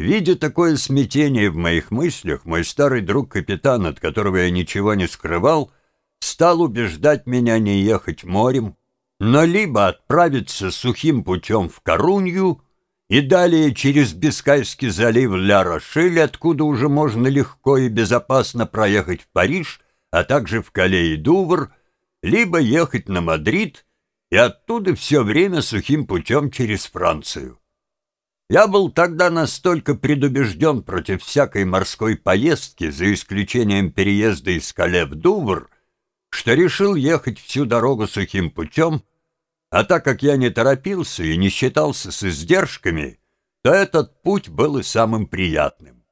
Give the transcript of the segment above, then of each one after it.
Видя такое смятение в моих мыслях, мой старый друг-капитан, от которого я ничего не скрывал, стал убеждать меня не ехать морем, но либо отправиться сухим путем в Корунью и далее через Бискайский залив Ля-Рошель, откуда уже можно легко и безопасно проехать в Париж, а также в Кале и Дувр, либо ехать на Мадрид и оттуда все время сухим путем через Францию. Я был тогда настолько предубежден против всякой морской поездки, за исключением переезда из Кале в Дувр, что решил ехать всю дорогу сухим путем, а так как я не торопился и не считался с издержками, то этот путь был и самым приятным.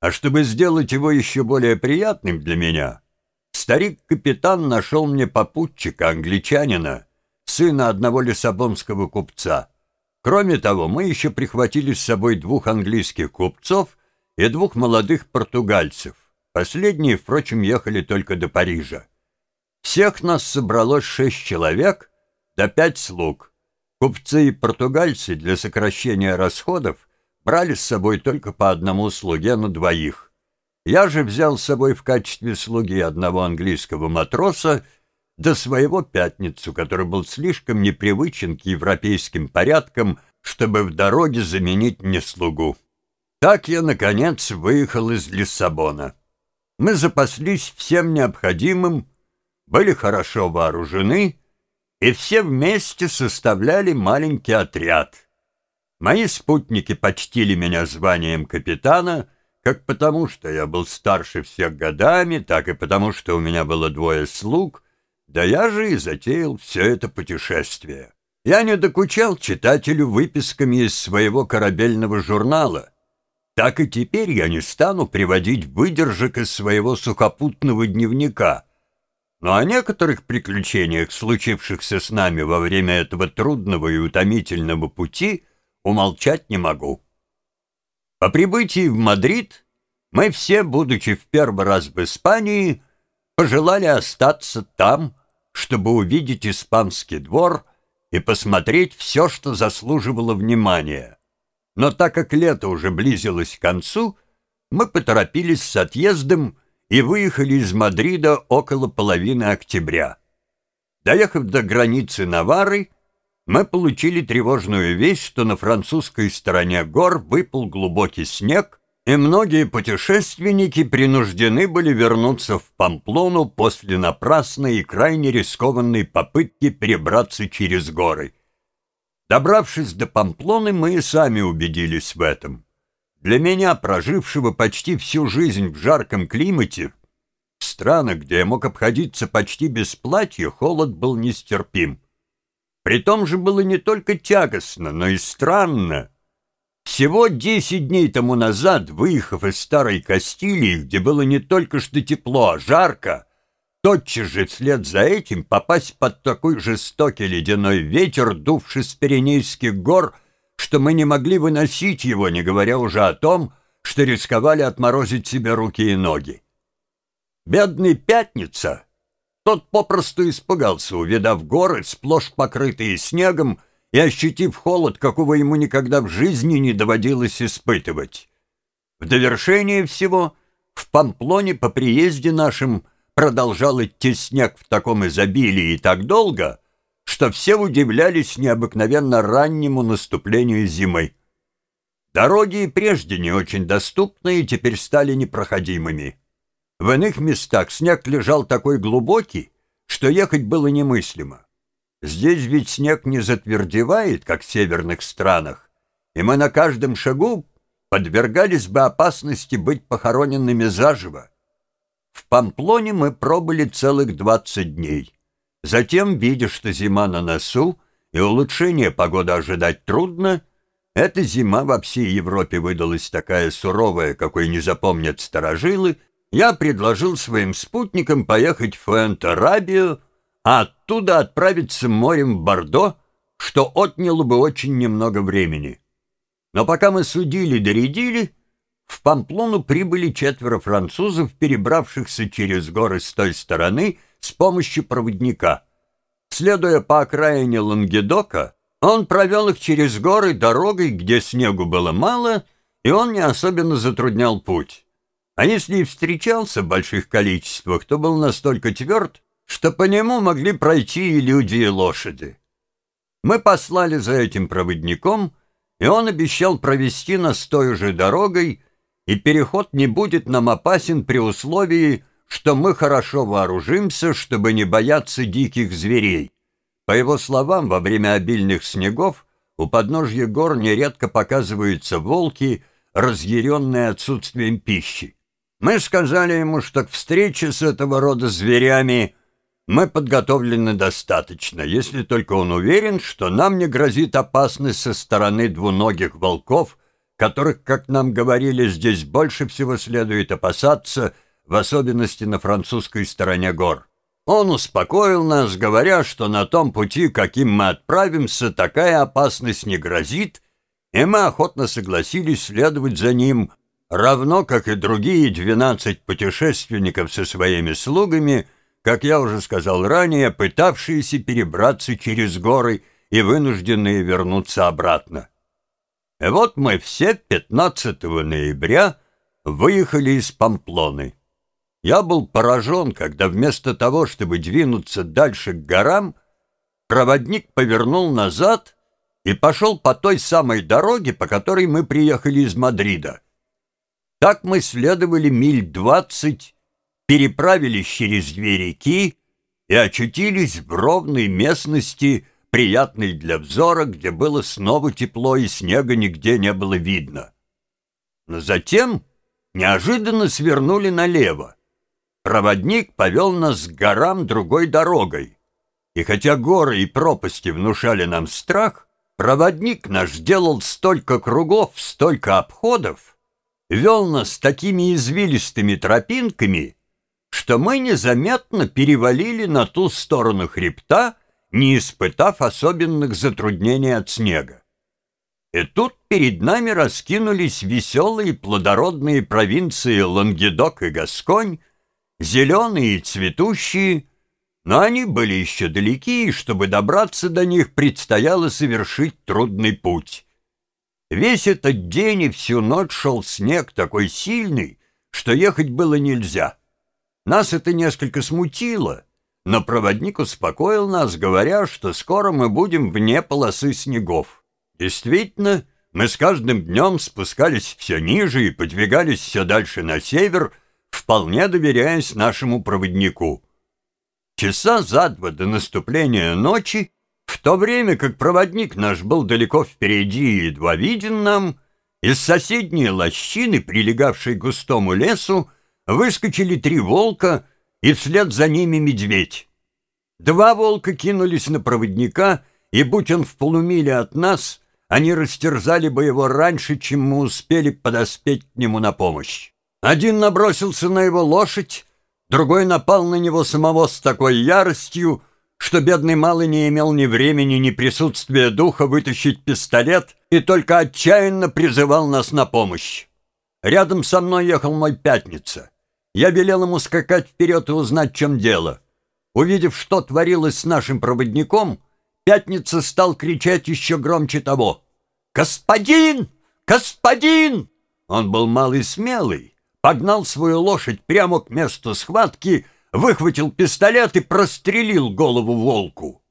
А чтобы сделать его еще более приятным для меня, старик-капитан нашел мне попутчика, англичанина, сына одного лиссабонского купца — Кроме того, мы еще прихватили с собой двух английских купцов и двух молодых португальцев. Последние, впрочем, ехали только до Парижа. Всех нас собралось шесть человек, да пять слуг. Купцы и португальцы для сокращения расходов брали с собой только по одному слуге на двоих. Я же взял с собой в качестве слуги одного английского матроса до своего пятницу, который был слишком непривычен к европейским порядкам, чтобы в дороге заменить мне слугу. Так я, наконец, выехал из Лиссабона. Мы запаслись всем необходимым, были хорошо вооружены, и все вместе составляли маленький отряд. Мои спутники почтили меня званием капитана, как потому, что я был старше всех годами, так и потому, что у меня было двое слуг, да я же и затеял все это путешествие. Я не докучал читателю выписками из своего корабельного журнала. Так и теперь я не стану приводить выдержек из своего сухопутного дневника. Но о некоторых приключениях, случившихся с нами во время этого трудного и утомительного пути, умолчать не могу. По прибытии в Мадрид мы все, будучи в первый раз в Испании, пожелали остаться там, чтобы увидеть испанский двор и посмотреть все, что заслуживало внимания. Но так как лето уже близилось к концу, мы поторопились с отъездом и выехали из Мадрида около половины октября. Доехав до границы Навары, мы получили тревожную весть, что на французской стороне гор выпал глубокий снег, и многие путешественники принуждены были вернуться в Памплону после напрасной и крайне рискованной попытки перебраться через горы. Добравшись до Памплоны, мы и сами убедились в этом. Для меня, прожившего почти всю жизнь в жарком климате, в странах, где я мог обходиться почти без платья, холод был нестерпим. При том же было не только тягостно, но и странно — всего десять дней тому назад, выехав из старой Кастилии, где было не только что тепло, а жарко, тотчас же вслед за этим попасть под такой жестокий ледяной ветер, дувший с Пиренейских гор, что мы не могли выносить его, не говоря уже о том, что рисковали отморозить себе руки и ноги. Бедный Пятница, тот попросту испугался, увидав горы, сплошь покрытые снегом, и ощутив холод, какого ему никогда в жизни не доводилось испытывать. В довершение всего в Памплоне по приезде нашим продолжал идти снег в таком изобилии и так долго, что все удивлялись необыкновенно раннему наступлению зимы. Дороги и прежде не очень доступные теперь стали непроходимыми. В иных местах снег лежал такой глубокий, что ехать было немыслимо. Здесь ведь снег не затвердевает, как в северных странах, и мы на каждом шагу подвергались бы опасности быть похороненными заживо. В Памплоне мы пробыли целых двадцать дней. Затем, видя, что зима на носу и улучшение погоды ожидать трудно, эта зима во всей Европе выдалась такая суровая, какой не запомнят старожилы, я предложил своим спутникам поехать в Фуэнт-Арабию, а оттуда отправиться морем в Бордо, что отняло бы очень немного времени. Но пока мы судили доредили, в Памплону прибыли четверо французов, перебравшихся через горы с той стороны с помощью проводника. Следуя по окраине Лангедока, он провел их через горы дорогой, где снегу было мало, и он не особенно затруднял путь. А если и встречался в больших количествах, то был настолько тверд, что по нему могли пройти и люди, и лошади. Мы послали за этим проводником, и он обещал провести нас той же дорогой, и переход не будет нам опасен при условии, что мы хорошо вооружимся, чтобы не бояться диких зверей. По его словам, во время обильных снегов у подножья гор нередко показываются волки, разъяренные отсутствием пищи. Мы сказали ему, что к встрече с этого рода зверями мы подготовлены достаточно, если только он уверен, что нам не грозит опасность со стороны двуногих волков, которых, как нам говорили, здесь больше всего следует опасаться, в особенности на французской стороне гор. Он успокоил нас, говоря, что на том пути, каким мы отправимся, такая опасность не грозит, и мы охотно согласились следовать за ним, равно как и другие двенадцать путешественников со своими слугами, как я уже сказал ранее, пытавшиеся перебраться через горы и вынужденные вернуться обратно. И вот мы все 15 ноября выехали из Памплоны. Я был поражен, когда вместо того, чтобы двинуться дальше к горам, проводник повернул назад и пошел по той самой дороге, по которой мы приехали из Мадрида. Так мы следовали миль двадцать, переправились через две реки и очутились в ровной местности, приятной для взора, где было снова тепло и снега нигде не было видно. Но затем неожиданно свернули налево. Проводник повел нас к горам другой дорогой. И хотя горы и пропасти внушали нам страх, проводник наш сделал столько кругов, столько обходов, вел нас такими извилистыми тропинками, что мы незаметно перевалили на ту сторону хребта, не испытав особенных затруднений от снега. И тут перед нами раскинулись веселые плодородные провинции Лангедок и Гасконь, зеленые и цветущие, но они были еще далеки, и чтобы добраться до них предстояло совершить трудный путь. Весь этот день и всю ночь шел снег такой сильный, что ехать было нельзя. Нас это несколько смутило, но проводник успокоил нас, говоря, что скоро мы будем вне полосы снегов. Действительно, мы с каждым днем спускались все ниже и подвигались все дальше на север, вполне доверяясь нашему проводнику. Часа за два до наступления ночи в то время как проводник наш был далеко впереди и едва виден нам, из соседней лощины, прилегавшей к густому лесу, выскочили три волка и вслед за ними медведь. Два волка кинулись на проводника, и, будь он в полумиле от нас, они растерзали бы его раньше, чем мы успели подоспеть к нему на помощь. Один набросился на его лошадь, другой напал на него самого с такой яростью, что бедный малый не имел ни времени, ни присутствия духа вытащить пистолет и только отчаянно призывал нас на помощь. Рядом со мной ехал мой пятница. Я велел ему скакать вперед и узнать, чем дело. Увидев, что творилось с нашим проводником, пятница стал кричать еще громче того. «Господин! Господин!» Он был малый смелый, погнал свою лошадь прямо к месту схватки выхватил пистолет и прострелил голову волку.